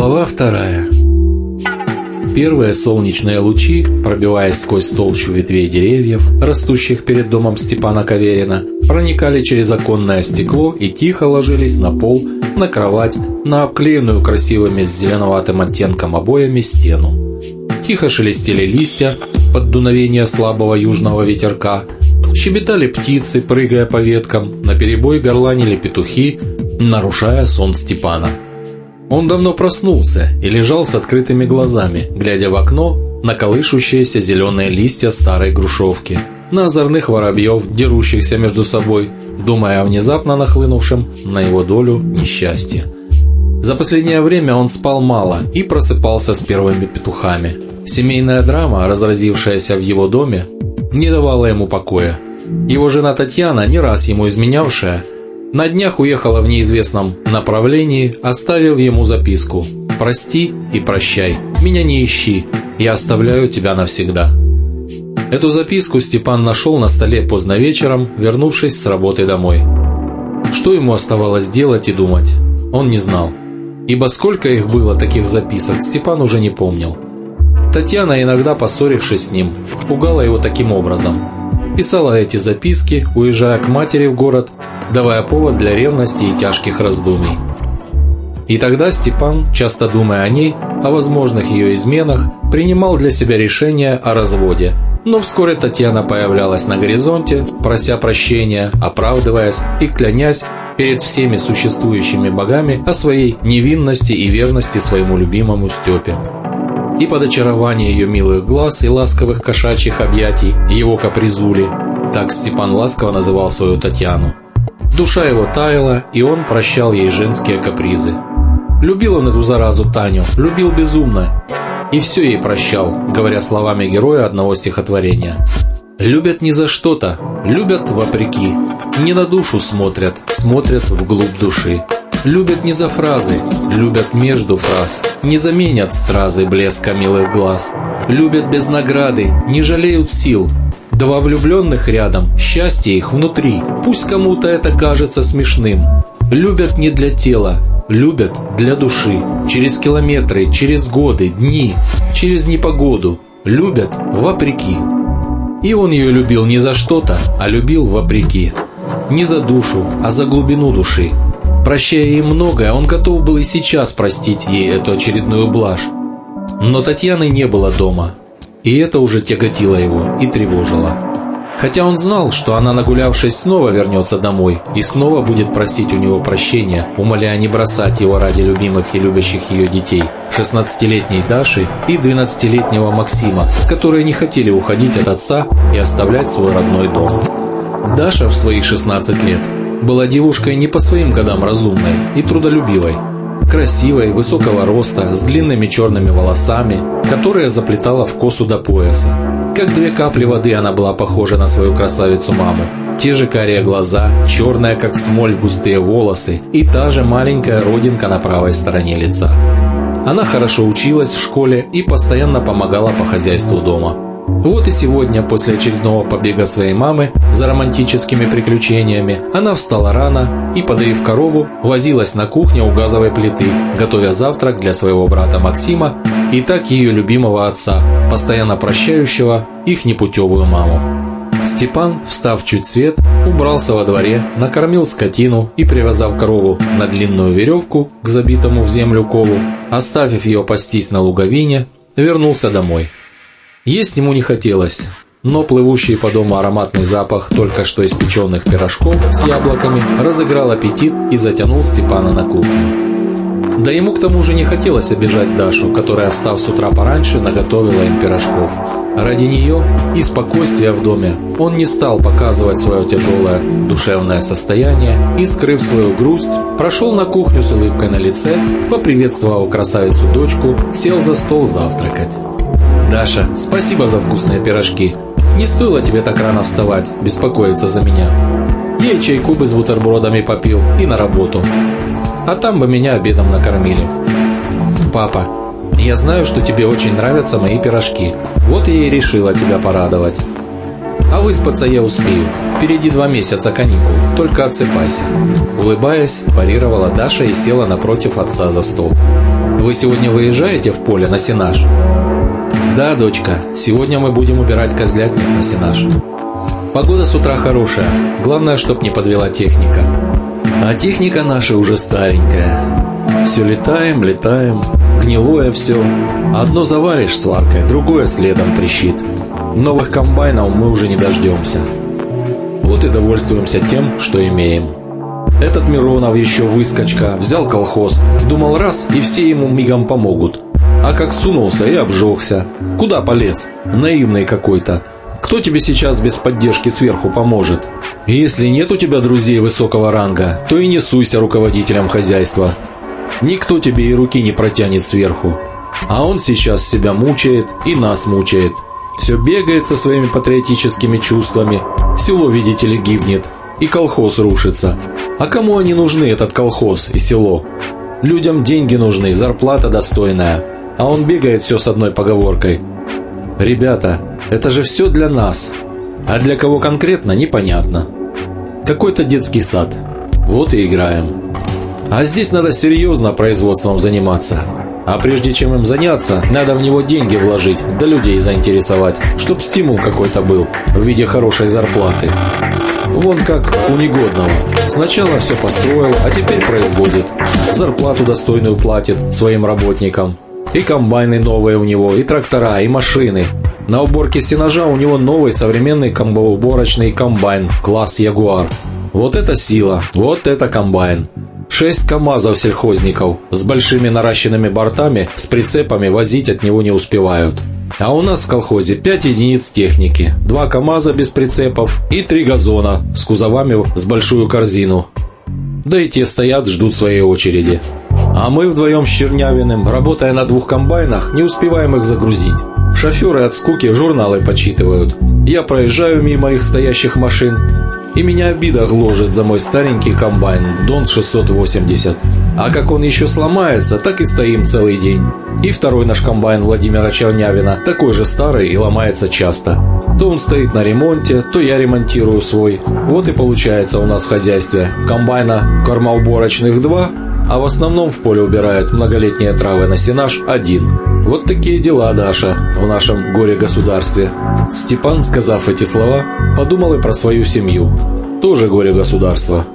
Глава вторая Первые солнечные лучи, пробиваясь сквозь толщу ветвей деревьев, растущих перед домом Степана Каверина, проникали через оконное стекло и тихо ложились на пол, на кровать, на обклеенную красивыми с зеленоватым оттенком обоями стену. Тихо шелестели листья под дуновение слабого южного ветерка, щебетали птицы, прыгая по веткам, наперебой горланили петухи, нарушая сон Степана. Он давно проснулся и лежал с открытыми глазами, глядя в окно на колышущиеся зеленые листья старой грушевки, на озорных воробьев, дерущихся между собой, думая о внезапно нахлынувшем на его долю несчастье. За последнее время он спал мало и просыпался с первыми петухами. Семейная драма, разразившаяся в его доме, не давала ему покоя. Его жена Татьяна, не раз ему изменявшая, на днях уехала в неизвестном направлении, оставив ему записку «Прости и прощай, меня не ищи, я оставляю тебя навсегда». Эту записку Степан нашел на столе поздно вечером, вернувшись с работы домой. Что ему оставалось делать и думать, он не знал. Ибо сколько их было таких записок, Степан уже не помнил. Татьяна, иногда поссорившись с ним, пугала его таким образом. Писала эти записки, уезжая к матери в город давая повод для ревности и тяжких раздумий. И тогда Степан, часто думая о ней, о возможных ее изменах, принимал для себя решение о разводе. Но вскоре Татьяна появлялась на горизонте, прося прощения, оправдываясь и клянясь перед всеми существующими богами о своей невинности и верности своему любимому Степе. И под очарование ее милых глаз и ласковых кошачьих объятий его капризули, так Степан ласково называл свою Татьяну, Душа его таяла, и он прощал ей женские капризы. Любил он эту заразу Таню, любил безумно. И все ей прощал, говоря словами героя одного стихотворения. Любят не за что-то, любят вопреки. Не на душу смотрят, смотрят вглубь души. Любят не за фразы, любят между фраз. Не заменят стразы блеска милых глаз. Любят без награды, не жалеют сил, Два влюбленных рядом, счастье их внутри. Пусть кому-то это кажется смешным. Любят не для тела, любят для души. Через километры, через годы, дни, через непогоду. Любят вопреки. И он ее любил не за что-то, а любил вопреки. Не за душу, а за глубину души. Прощая ей многое, он готов был и сейчас простить ей эту очередную блажь. Но Татьяны не было дома. И это уже тяготило его и тревожило. Хотя он знал, что она, нагулявшись, снова вернется домой и снова будет просить у него прощения, умоляя не бросать его ради любимых и любящих ее детей, 16-летней Даши и 12-летнего Максима, которые не хотели уходить от отца и оставлять свой родной дом. Даша в свои 16 лет была девушкой не по своим годам разумной и трудолюбивой, красивой, высокого роста, с длинными черными волосами, которые заплетала в косу до пояса. Как две капли воды она была похожа на свою красавицу-маму. Те же карие глаза, черная как смоль густые волосы и та же маленькая родинка на правой стороне лица. Она хорошо училась в школе и постоянно помогала по хозяйству дома. Вот и сегодня, после очередного побега своей мамы за романтическими приключениями, она встала рано и, подоив корову, возилась на кухне у газовой плиты, готовя завтрак для своего брата Максима и так ее любимого отца, постоянно прощающего их непутевую маму. Степан, встав чуть свет, убрался во дворе, накормил скотину и, привязав корову на длинную веревку к забитому в землю колу, оставив ее пастись на луговине, вернулся домой. Есть ему не хотелось, но плывущий по дому ароматный запах только что испеченных пирожков с яблоками разыграл аппетит и затянул Степана на кухню. Да ему к тому же не хотелось обижать Дашу, которая, встав с утра пораньше, наготовила им пирожков. Ради нее и спокойствия в доме он не стал показывать свое тяжелое душевное состояние и, скрыв свою грусть, прошел на кухню с улыбкой на лице, поприветствовал красавицу дочку, сел за стол завтракать. «Даша, спасибо за вкусные пирожки. Не стоило тебе так рано вставать, беспокоиться за меня. Я чайку бы с бутербродами попил и на работу. А там бы меня обедом накормили. Папа, я знаю, что тебе очень нравятся мои пирожки. Вот я и решила тебя порадовать. А выспаться я успею. Впереди два месяца каникул. Только отсыпайся. Улыбаясь, парировала Даша и села напротив отца за стол. вы сегодня выезжаете в поле на сенаж?» «Да, дочка, сегодня мы будем убирать козлятник на сенаж». Погода с утра хорошая, главное, чтоб не подвела техника. А техника наша уже старенькая. Все летаем, летаем, гнилое все. Одно заваришь сваркой, другое следом трещит. Новых комбайнов мы уже не дождемся. Вот и довольствуемся тем, что имеем. Этот Миронов еще выскочка, взял колхоз, думал раз, и все ему мигом помогут. А как сунулся и обжегся. Куда полез? Наивный какой-то. Кто тебе сейчас без поддержки сверху поможет? Если нет у тебя друзей высокого ранга, то и не суйся руководителем хозяйства. Никто тебе и руки не протянет сверху. А он сейчас себя мучает и нас мучает. Все бегает со своими патриотическими чувствами. Село, видите ли, гибнет. И колхоз рушится. А кому они нужны, этот колхоз и село? Людям деньги нужны, зарплата достойная. А он бегает все с одной поговоркой. Ребята, это же все для нас. А для кого конкретно, непонятно. Какой-то детский сад. Вот и играем. А здесь надо серьезно производством заниматься. А прежде чем им заняться, надо в него деньги вложить, да людей заинтересовать, чтоб стимул какой-то был в виде хорошей зарплаты. Вон как у негодного. Сначала все построил, а теперь производит. Зарплату достойную платит своим работникам. И комбайны новые у него, и трактора, и машины. На уборке стенажа у него новый современный комбоуборочный комбайн, класс Ягуар. Вот это сила, вот это комбайн. Шесть КАМАЗов сельхозников с большими наращенными бортами с прицепами возить от него не успевают. А у нас в колхозе 5 единиц техники, 2 КАМАЗа без прицепов и 3 газона с кузовами с большую корзину. Да и те стоят, ждут своей очереди. А мы вдвоем с Чернявиным, работая на двух комбайнах, не успеваем их загрузить. Шоферы от скуки журналы почитывают. Я проезжаю мимо их стоящих машин, и меня обида гложет за мой старенький комбайн Дон 680. А как он еще сломается, так и стоим целый день. И второй наш комбайн Владимира Чернявина, такой же старый и ломается часто. То он стоит на ремонте, то я ремонтирую свой. Вот и получается у нас в хозяйстве. Комбайна кормоуборочных два, а в основном в поле убирает многолетние травы на сенаж один. Вот такие дела, Даша, в нашем горе-государстве. Степан, сказав эти слова, подумал и про свою семью. Тоже горе-государство.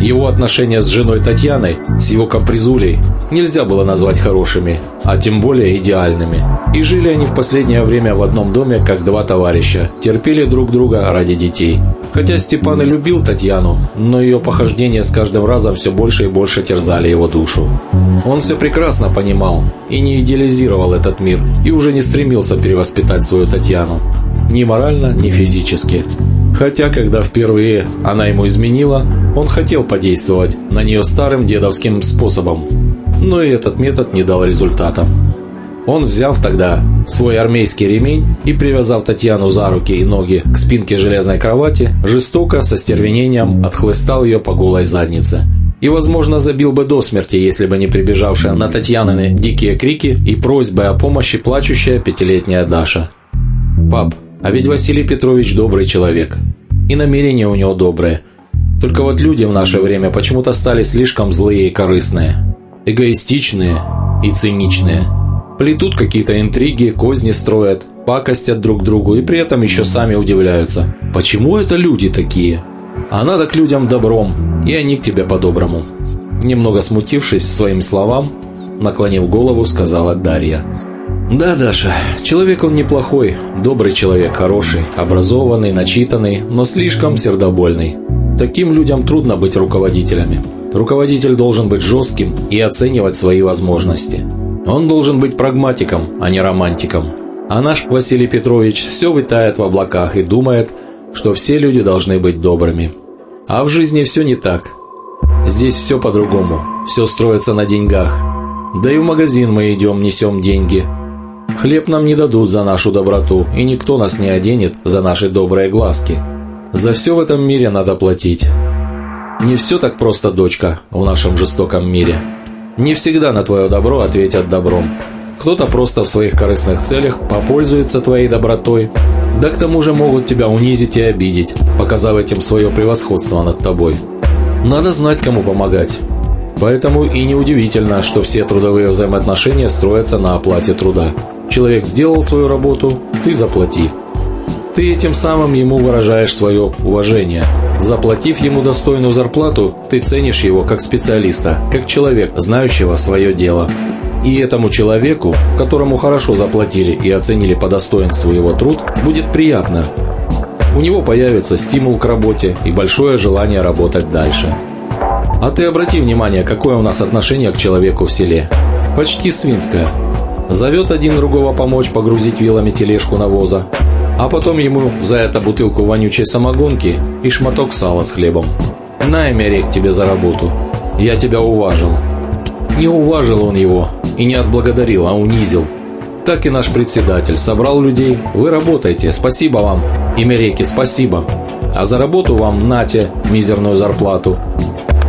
Его отношения с женой Татьяной, с его капризулей, нельзя было назвать хорошими, а тем более идеальными. И жили они в последнее время в одном доме, как два товарища, терпели друг друга ради детей. Хотя Степан и любил Татьяну, но ее похождения с каждым разом все больше и больше терзали его душу. Он все прекрасно понимал и не идеализировал этот мир, и уже не стремился перевоспитать свою Татьяну. Ни морально, ни физически. Хотя, когда впервые она ему изменила, он хотел подействовать на нее старым дедовским способом. Но и этот метод не дал результата. Он, взяв тогда свой армейский ремень и привязав Татьяну за руки и ноги к спинке железной кровати, жестоко, со стервенением отхлыстал ее по голой заднице. И, возможно, забил бы до смерти, если бы не прибежавшая на Татьянины дикие крики и просьбы о помощи плачущая пятилетняя Даша. «Пап, а ведь Василий Петрович добрый человек. И намерения у него добрые. Только вот люди в наше время почему-то стали слишком злые и корыстные. Эгоистичные и циничные». Плетут какие-то интриги, козни строят, пакостят друг другу и при этом еще сами удивляются. Почему это люди такие? А надо к людям добром, и они к тебе по-доброму. Немного смутившись своим словам, наклонив голову, сказала Дарья. «Да, Даша, человек он неплохой, добрый человек, хороший, образованный, начитанный, но слишком сердобольный. Таким людям трудно быть руководителями. Руководитель должен быть жестким и оценивать свои возможности. Он должен быть прагматиком, а не романтиком. А наш Василий Петрович все витает в облаках и думает, что все люди должны быть добрыми. А в жизни все не так. Здесь все по-другому, все строится на деньгах. Да и в магазин мы идем, несем деньги. Хлеб нам не дадут за нашу доброту, и никто нас не оденет за наши добрые глазки. За все в этом мире надо платить. Не все так просто, дочка, в нашем жестоком мире. Не всегда на твое добро ответят добром. Кто-то просто в своих корыстных целях попользуется твоей добротой, да к тому же могут тебя унизить и обидеть, показав этим свое превосходство над тобой. Надо знать, кому помогать. Поэтому и неудивительно, что все трудовые взаимоотношения строятся на оплате труда. Человек сделал свою работу, ты заплати. Ты этим самым ему выражаешь свое уважение. Заплатив ему достойную зарплату, ты ценишь его как специалиста, как человека, знающего свое дело. И этому человеку, которому хорошо заплатили и оценили по достоинству его труд, будет приятно. У него появится стимул к работе и большое желание работать дальше. А ты обрати внимание, какое у нас отношение к человеку в селе. Почти свинское. Зовет один другого помочь погрузить вилами тележку навоза, а потом ему за это бутылку вонючей самогонки и шматок сала с хлебом. На, Эмерик, тебе за работу. Я тебя уважил. Не уважил он его и не отблагодарил, а унизил. Так и наш председатель собрал людей. Вы работаете, спасибо вам. Имереки, спасибо. А за работу вам нате мизерную зарплату.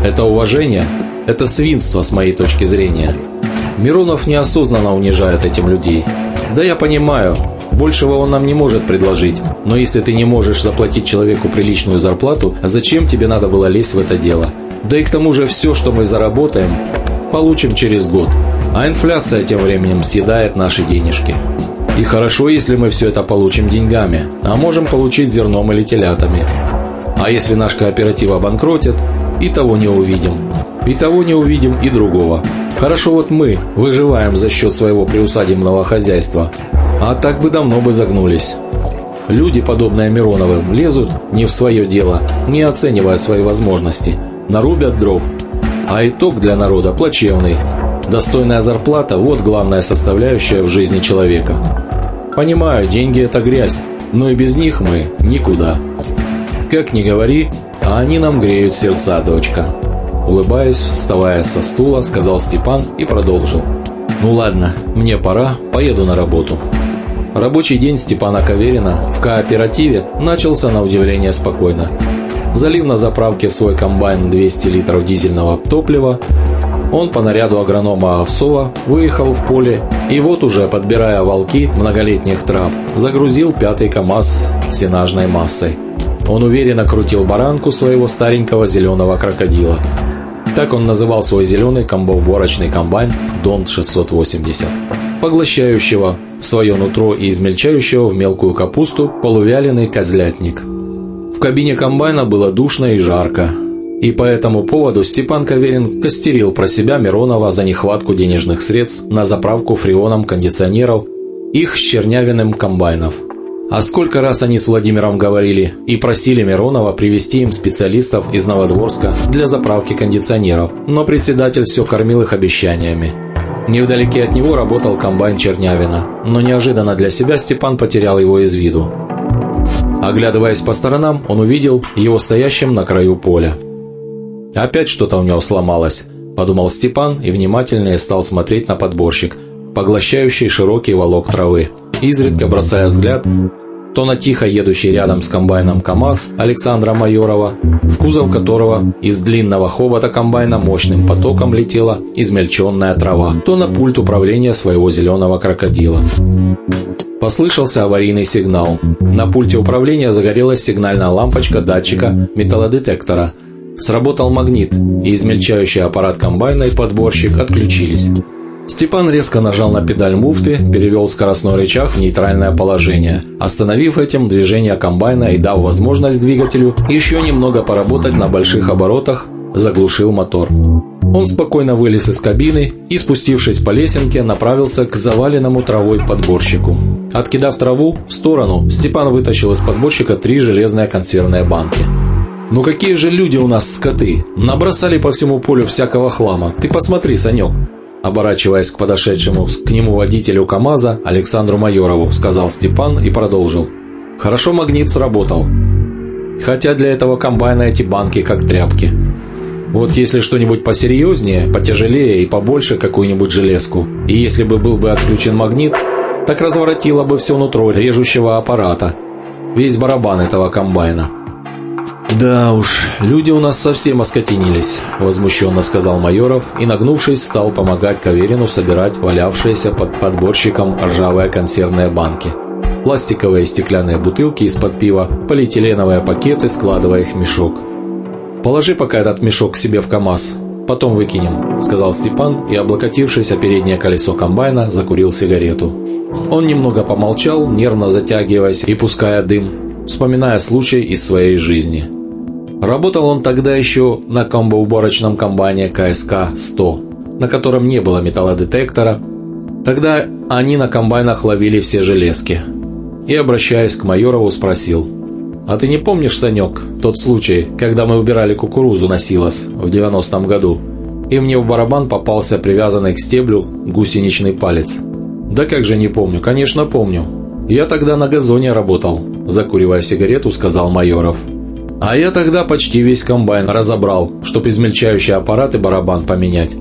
Это уважение, это свинство с моей точки зрения. Миронов неосознанно унижает этим людей. Да я понимаю, большего он нам не может предложить, но если ты не можешь заплатить человеку приличную зарплату, зачем тебе надо было лезть в это дело? Да и к тому же все, что мы заработаем, получим через год. А инфляция тем временем съедает наши денежки. И хорошо, если мы все это получим деньгами, а можем получить зерном или телятами. А если наш кооператив обанкротит, и того не увидим. И того не увидим, и другого. Хорошо вот мы выживаем за счет своего приусадебного хозяйства. А так бы давно бы загнулись. Люди, подобные Мироновым, лезут не в свое дело, не оценивая свои возможности. Нарубят дров. А итог для народа плачевный. Достойная зарплата – вот главная составляющая в жизни человека. Понимаю, деньги – это грязь, но и без них мы никуда. Как ни говори, а они нам греют сердца, дочка». Улыбаясь, вставая со стула, сказал Степан и продолжил. «Ну ладно, мне пора, поеду на работу». Рабочий день Степана Каверина в кооперативе начался на удивление спокойно. Залив на заправке в свой комбайн 200 литров дизельного топлива, он по наряду агронома Овсова выехал в поле и вот уже, подбирая волки многолетних трав, загрузил пятый КАМАЗ сенажной массой – он уверенно крутил баранку своего старенького зеленого крокодила. Так он называл свой зеленый комбоуборочный комбайн Донт 680, поглощающего в свое нутро и измельчающего в мелкую капусту полувяленый козлятник. В кабине комбайна было душно и жарко, и по этому поводу Степан Каверин костерил про себя Миронова за нехватку денежных средств на заправку фреоном кондиционеров их с чернявиным комбайнов – а сколько раз они с Владимиром говорили и просили Миронова привести им специалистов из Новодворска для заправки кондиционеров, но председатель все кормил их обещаниями. Невдалеке от него работал комбайн Чернявина, но неожиданно для себя Степан потерял его из виду. Оглядываясь по сторонам, он увидел его стоящим на краю поля. «Опять что-то у него сломалось», – подумал Степан и внимательнее стал смотреть на подборщик, поглощающий широкий волок травы изредка бросая взгляд то на тихо едущий рядом с комбайном КАМАЗ Александра Майорова, в кузов которого из длинного хобота комбайна мощным потоком летела измельченная трава, то на пульт управления своего зеленого крокодила. Послышался аварийный сигнал. На пульте управления загорелась сигнальная лампочка датчика металлодетектора. Сработал магнит, и измельчающий аппарат комбайна и подборщик отключились. Степан резко нажал на педаль муфты, перевел скоростной рычаг в нейтральное положение, остановив этим движение комбайна и дав возможность двигателю еще немного поработать на больших оборотах, заглушил мотор. Он спокойно вылез из кабины и, спустившись по лесенке, направился к заваленному травой подборщику. Откидав траву в сторону, Степан вытащил из подборщика три железные консервные банки. «Ну какие же люди у нас скоты! Набросали по всему полю всякого хлама! Ты посмотри, Санек!» Оборачиваясь к подошедшему к нему водителю КамАЗа Александру Майорову, сказал Степан и продолжил. «Хорошо магнит сработал. Хотя для этого комбайна эти банки как тряпки. Вот если что-нибудь посерьезнее, потяжелее и побольше какую-нибудь железку, и если бы был бы отключен магнит, так разворотило бы все нутро режущего аппарата, весь барабан этого комбайна». «Да уж, люди у нас совсем оскотинились», – возмущенно сказал Майоров и, нагнувшись, стал помогать Каверину собирать валявшиеся под подборщиком ржавые консервные банки. Пластиковые и стеклянные бутылки из-под пива, полиэтиленовые пакеты, складывая их в мешок. «Положи пока этот мешок к себе в КАМАЗ», потом выкинем», – сказал Степан и, облокотившись о переднее колесо комбайна, закурил сигарету. Он немного помолчал, нервно затягиваясь и пуская дым, вспоминая случай из своей жизни. Работал он тогда еще на комбоуборочном комбайне КСК-100, на котором не было металлодетектора. Тогда они на комбайнах ловили все железки. И, обращаясь к Майорову, спросил – «А ты не помнишь, Санек, тот случай, когда мы убирали кукурузу на силос в 90-м году, и мне в барабан попался привязанный к стеблю гусеничный палец?» «Да как же не помню, конечно помню. Я тогда на газоне работал», – закуривая сигарету, сказал Майоров. «А я тогда почти весь комбайн разобрал, чтоб измельчающий аппарат и барабан поменять.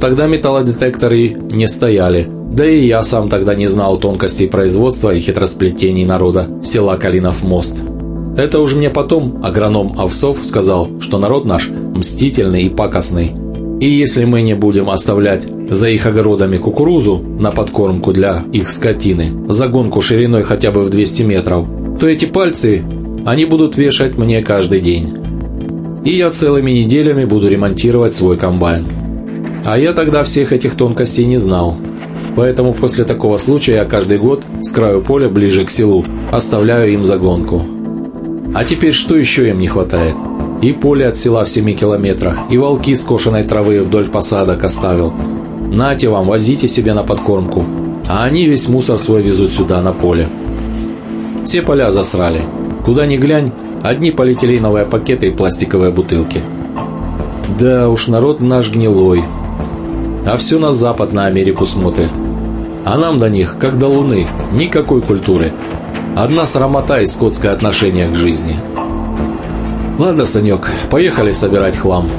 Тогда металлодетекторы не стояли, да и я сам тогда не знал тонкостей производства и хитросплетений народа села Калинов мост. Это уж мне потом агроном Овсов сказал, что народ наш мстительный и пакостный. И если мы не будем оставлять за их огородами кукурузу на подкормку для их скотины, загонку шириной хотя бы в 200 метров, то эти пальцы они будут вешать мне каждый день. И я целыми неделями буду ремонтировать свой комбайн. А я тогда всех этих тонкостей не знал. Поэтому после такого случая я каждый год с краю поля ближе к селу оставляю им загонку. А теперь что еще им не хватает? И поле от села в 7 километрах, и волки скошенной травы вдоль посадок оставил. Нате вам, возите себе на подкормку. А они весь мусор свой везут сюда, на поле. Все поля засрали. Куда ни глянь, одни полиэтиленовые пакеты и пластиковые бутылки. Да уж, народ наш гнилой. А все на запад, на Америку смотрит. А нам до них, как до луны, никакой культуры. Одна срамота и скотское отношение к жизни. Ладно, Санек, поехали собирать хлам.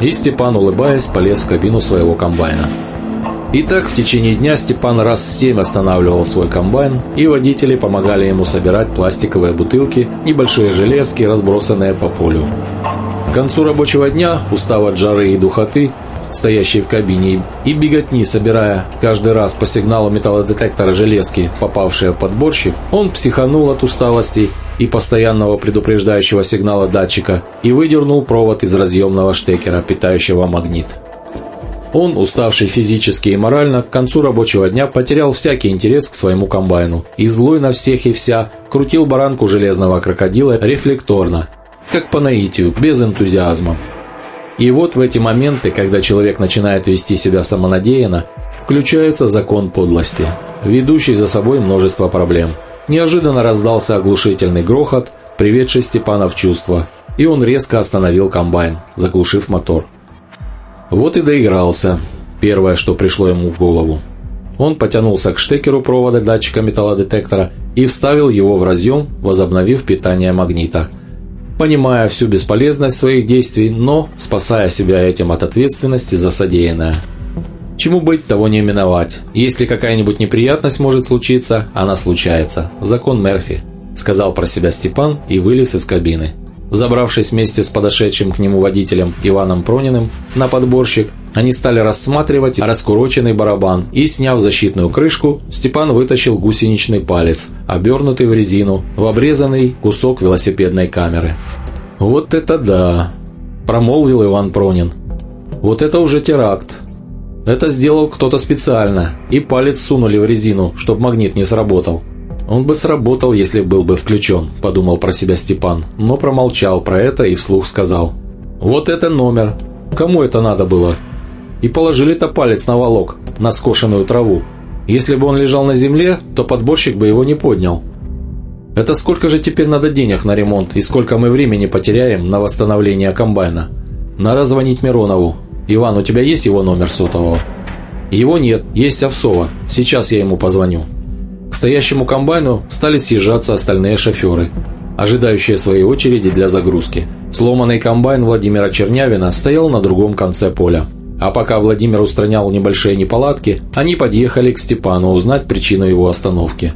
И Степан, улыбаясь, полез в кабину своего комбайна. И так в течение дня Степан раз семь останавливал свой комбайн, и водители помогали ему собирать пластиковые бутылки, небольшие железки, разбросанные по полю. К концу рабочего дня, устав от жары и духоты, стоящий в кабине, и беготни, собирая каждый раз по сигналу металлодетектора железки, попавшие в подборщик, он психанул от усталости и постоянного предупреждающего сигнала датчика и выдернул провод из разъемного штекера, питающего магнит. Он, уставший физически и морально, к концу рабочего дня потерял всякий интерес к своему комбайну и злой на всех и вся крутил баранку железного крокодила рефлекторно, как по наитию, без энтузиазма. И вот в эти моменты, когда человек начинает вести себя самонадеянно, включается закон подлости, ведущий за собой множество проблем. Неожиданно раздался оглушительный грохот, приведший Степана в чувство, и он резко остановил комбайн, заглушив мотор. Вот и доигрался. Первое, что пришло ему в голову. Он потянулся к штекеру провода датчика металлодетектора и вставил его в разъем, возобновив питание магнита – понимая всю бесполезность своих действий, но спасая себя этим от ответственности за содеянное. Чему быть, того не миновать. Если какая-нибудь неприятность может случиться, она случается. Закон Мерфи, сказал про себя Степан и вылез из кабины. Забравшись вместе с подошедшим к нему водителем Иваном Прониным на подборщик, они стали рассматривать раскуроченный барабан и, сняв защитную крышку, Степан вытащил гусеничный палец, обернутый в резину, в обрезанный кусок велосипедной камеры. «Вот это да!» – промолвил Иван Пронин. «Вот это уже теракт. Это сделал кто-то специально, и палец сунули в резину, чтобы магнит не сработал. «Он бы сработал, если был бы включен», – подумал про себя Степан, но промолчал про это и вслух сказал. «Вот это номер. Кому это надо было?» И положили-то палец на волок, на скошенную траву. Если бы он лежал на земле, то подборщик бы его не поднял. Это сколько же теперь надо денег на ремонт и сколько мы времени потеряем на восстановление комбайна? Надо звонить Миронову. Иван, у тебя есть его номер сотового? Его нет, есть Овсова. Сейчас я ему позвоню. Стоящему комбайну стали съезжаться остальные шоферы, ожидающие своей очереди для загрузки. Сломанный комбайн Владимира Чернявина стоял на другом конце поля. А пока Владимир устранял небольшие неполадки, они подъехали к Степану узнать причину его остановки.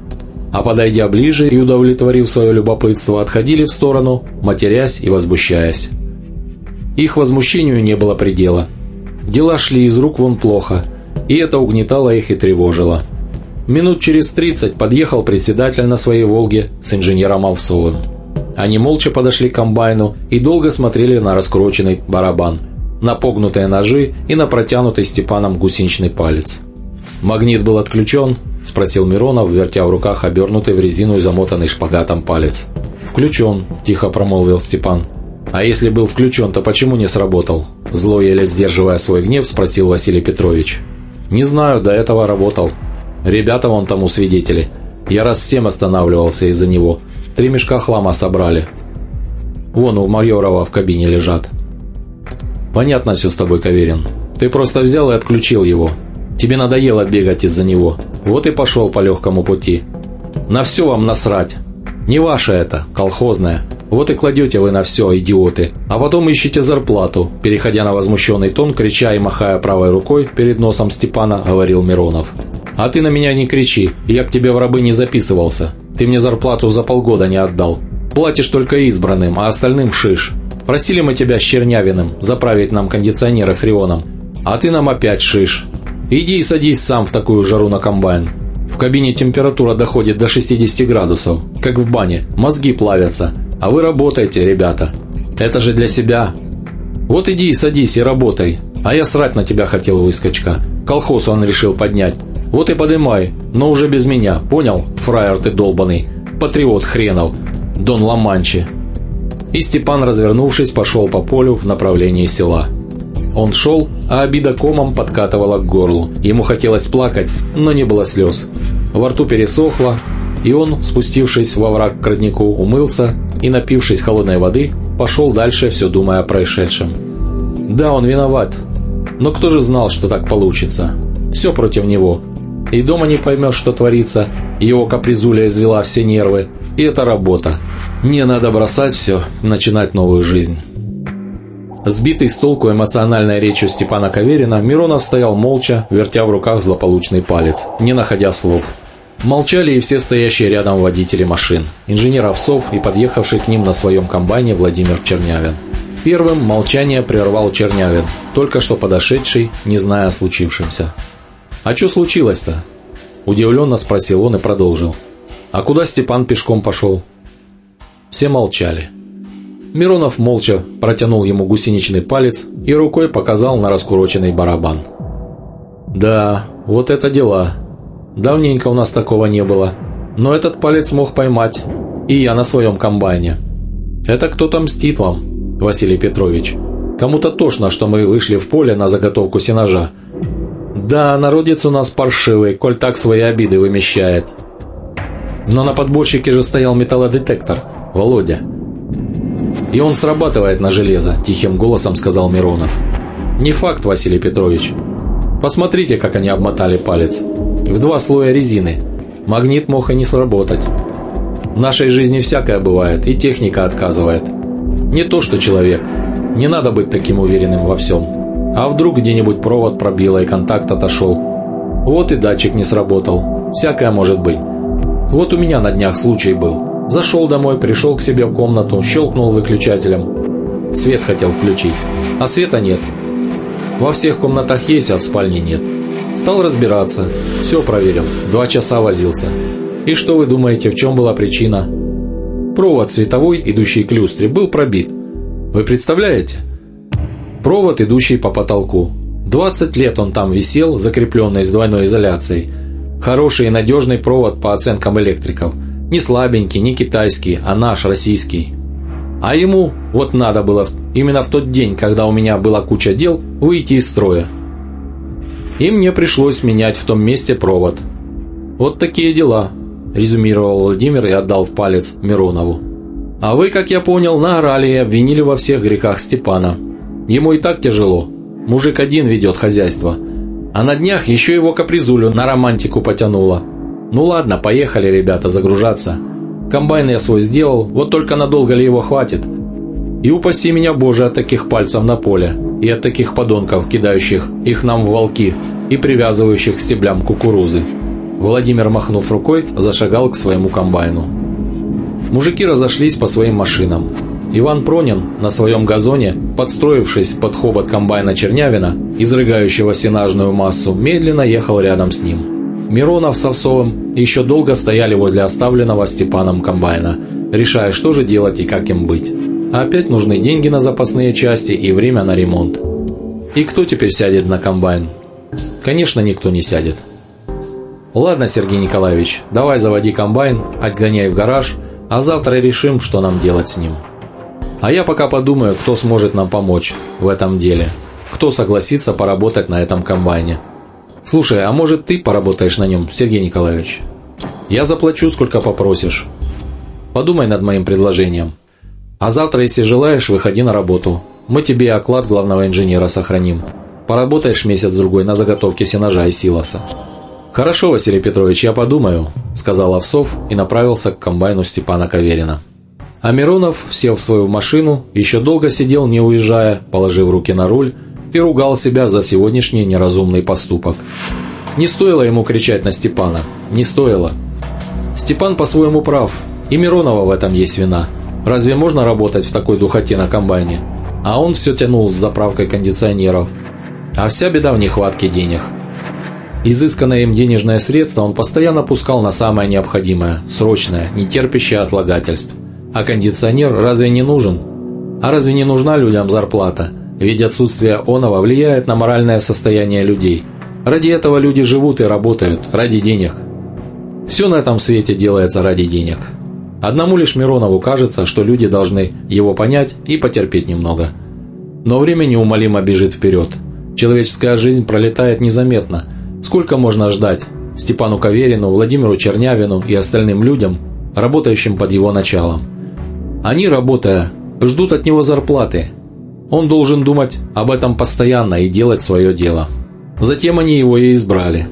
А подойдя ближе и удовлетворив свое любопытство, отходили в сторону, матерясь и возмущаясь. Их возмущению не было предела. Дела шли из рук вон плохо, и это угнетало их и тревожило. Минут через 30 подъехал председатель на своей «Волге» с инженером Овсовым. Они молча подошли к комбайну и долго смотрели на раскрученный барабан. на погнутые ножи и на протянутый Степаном гусеничный палец. «Магнит был отключен?» – спросил Миронов, вертя в руках обернутый в резину и замотанный шпагатом палец. «Включен», – тихо промолвил Степан. «А если был включен, то почему не сработал?» Зло, еле сдерживая свой гнев, спросил Василий Петрович. «Не знаю, до этого работал. Ребята вон тому свидетели. Я раз всем останавливался из-за него. Три мешка хлама собрали. Вон у Майорова в кабине лежат». «Понятно все с тобой, Каверин. Ты просто взял и отключил его. Тебе надоело бегать из-за него. Вот и пошел по легкому пути. На все вам насрать. Не ваше это, колхозное. Вот и кладете вы на все, идиоты. А потом ищете зарплату. Переходя на возмущенный тон, крича и махая правой рукой перед носом Степана, говорил Миронов. А ты на меня не кричи, я к тебе в рабы не записывался. Ты мне зарплату за полгода не отдал. Платишь только избранным, а остальным шиш. Просили мы тебя с Чернявиным заправить нам кондиционеры фреоном. А ты нам опять шиш. Иди и садись сам в такую жару на комбайн. В кабине температура доходит до 60 градусов, как в бане, мозги плавятся. А вы работаете, ребята. Это же для себя. Вот иди и садись и работай. А я срать на тебя хотел, выскочка. Колхоз он решил поднять. Вот и подымай, но уже без меня, понял, фраер ты долбанный. Патриот хренов. Дон Ламанчи. И Степан, развернувшись, пошел по полю в направлении села. Он шел, а обида комом подкатывала к горлу. Ему хотелось плакать, но не было слез. Во рту пересохло, и он, спустившись во враг к роднику, умылся и, напившись холодной воды, пошел дальше, все думая о происшедшем. Да, он виноват, но кто же знал, что так получится? Все против него. И дома не поймешь, что творится, его капризуля извела все нервы, и это работа. Не надо бросать все, начинать новую жизнь. Сбитый с толку эмоциональной речью Степана Каверина, Миронов стоял молча, вертя в руках злополучный палец, не находя слов. Молчали и все стоящие рядом водители машин, инженер Овсов и подъехавший к ним на своем комбайне Владимир Чернявин. Первым молчание прервал Чернявин, только что подошедший, не зная о случившемся. «А что случилось-то?» Удивленно спросил он и продолжил. «А куда Степан пешком пошел?» Все молчали. Миронов молча протянул ему гусеничный палец и рукой показал на раскуроченный барабан. «Да, вот это дела. Давненько у нас такого не было. Но этот палец мог поймать. И я на своем комбайне. Это кто-то мстит вам, Василий Петрович. Кому-то тошно, что мы вышли в поле на заготовку сенажа. Да, народец у нас паршивый, коль так свои обиды вымещает. Но на подборщике же стоял металлодетектор, Володя. «И он срабатывает на железо», – тихим голосом сказал Миронов. «Не факт, Василий Петрович. Посмотрите, как они обмотали палец. В два слоя резины. Магнит мог и не сработать. В нашей жизни всякое бывает, и техника отказывает. Не то, что человек. Не надо быть таким уверенным во всем. А вдруг где-нибудь провод пробило и контакт отошел? Вот и датчик не сработал. Всякое может быть. Вот у меня на днях случай был. Зашел домой, пришел к себе в комнату, щелкнул выключателем. Свет хотел включить, а света нет. Во всех комнатах есть, а в спальне нет. Стал разбираться, все проверил, два часа возился. И что вы думаете, в чем была причина? Провод световой, идущий к люстре, был пробит. Вы представляете? Провод, идущий по потолку. 20 лет он там висел, закрепленный с двойной изоляцией. Хороший и надежный провод по оценкам электриков – не слабенький, не китайский, а наш, российский. А ему вот надо было именно в тот день, когда у меня была куча дел, выйти из строя. И мне пришлось менять в том месте провод. Вот такие дела, резюмировал Владимир и отдал палец Миронову. А вы, как я понял, наорали и обвинили во всех грехах Степана. Ему и так тяжело. Мужик один ведет хозяйство. А на днях еще его капризулю на романтику потянуло. Ну ладно, поехали, ребята, загружаться. Комбайн я свой сделал, вот только надолго ли его хватит? И упаси меня, Боже, от таких пальцев на поле, и от таких подонков, кидающих их нам в волки и привязывающих к стеблям кукурузы. Владимир, махнув рукой, зашагал к своему комбайну. Мужики разошлись по своим машинам. Иван Пронин на своем газоне, подстроившись под хобот комбайна Чернявина, изрыгающего сенажную массу, медленно ехал рядом с ним. Миронов с Овсовым еще долго стояли возле оставленного Степаном комбайна, решая, что же делать и как им быть. А опять нужны деньги на запасные части и время на ремонт. И кто теперь сядет на комбайн? Конечно, никто не сядет. Ладно, Сергей Николаевич, давай заводи комбайн, отгоняй в гараж, а завтра решим, что нам делать с ним. А я пока подумаю, кто сможет нам помочь в этом деле. Кто согласится поработать на этом комбайне. Слушай, а может ты поработаешь на нем, Сергей Николаевич? Я заплачу, сколько попросишь. Подумай над моим предложением. А завтра, если желаешь, выходи на работу. Мы тебе оклад главного инженера сохраним. Поработаешь месяц-другой на заготовке сенажа и силоса. «Хорошо, Василий Петрович, я подумаю», – сказал Овсов и направился к комбайну Степана Каверина. А Миронов, сев в свою машину, еще долго сидел, не уезжая, положив руки на руль, и ругал себя за сегодняшний неразумный поступок. Не стоило ему кричать на Степана, не стоило. Степан по-своему прав, и Миронова в этом есть вина. Разве можно работать в такой духоте на комбайне? А он все тянул с заправкой кондиционеров. А вся беда в нехватке денег. Изысканное им денежное средство он постоянно пускал на самое необходимое, срочное, не терпящее отлагательств. А кондиционер разве не нужен? А разве не нужна людям зарплата? Ведь отсутствие оного влияет на моральное состояние людей. Ради этого люди живут и работают, ради денег. Все на этом свете делается ради денег. Одному лишь Миронову кажется, что люди должны его понять и потерпеть немного. Но время неумолимо бежит вперед. Человеческая жизнь пролетает незаметно. Сколько можно ждать Степану Каверину, Владимиру Чернявину и остальным людям, работающим под его началом? Они, работая, ждут от него зарплаты. Он должен думать об этом постоянно и делать свое дело. Затем они его и избрали.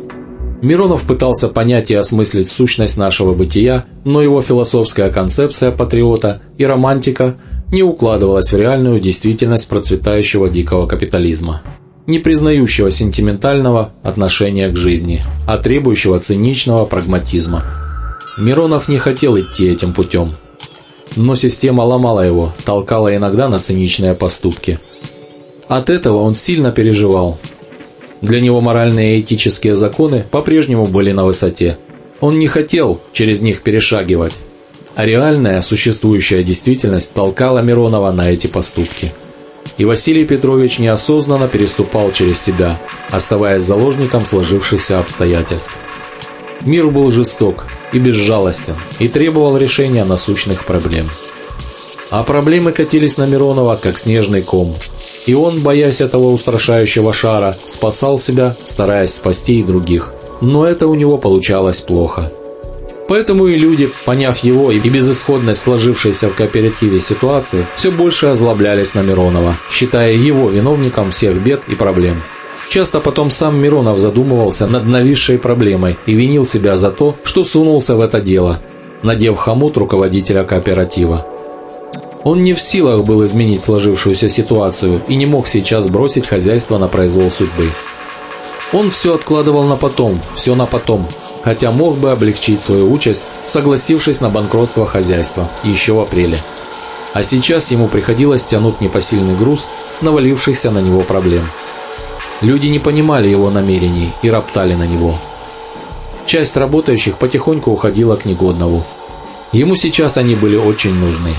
Миронов пытался понять и осмыслить сущность нашего бытия, но его философская концепция патриота и романтика не укладывалась в реальную действительность процветающего дикого капитализма, не признающего сентиментального отношения к жизни, а требующего циничного прагматизма. Миронов не хотел идти этим путем, но система ломала его, толкала иногда на циничные поступки. От этого он сильно переживал – для него моральные и этические законы по-прежнему были на высоте. Он не хотел через них перешагивать. А реальная, существующая действительность толкала Миронова на эти поступки. И Василий Петрович неосознанно переступал через себя, оставаясь заложником сложившихся обстоятельств. Мир был жесток и безжалостен, и требовал решения насущных проблем. А проблемы катились на Миронова, как снежный ком – и он, боясь этого устрашающего шара, спасал себя, стараясь спасти и других. Но это у него получалось плохо. Поэтому и люди, поняв его и безысходность сложившейся в кооперативе ситуации, все больше озлоблялись на Миронова, считая его виновником всех бед и проблем. Часто потом сам Миронов задумывался над нависшей проблемой и винил себя за то, что сунулся в это дело, надев хомут руководителя кооператива. Он не в силах был изменить сложившуюся ситуацию и не мог сейчас бросить хозяйство на произвол судьбы. Он все откладывал на потом, все на потом, хотя мог бы облегчить свою участь, согласившись на банкротство хозяйства еще в апреле. А сейчас ему приходилось тянуть непосильный груз, навалившихся на него проблем. Люди не понимали его намерений и роптали на него. Часть работающих потихоньку уходила к негодному. Ему сейчас они были очень нужны.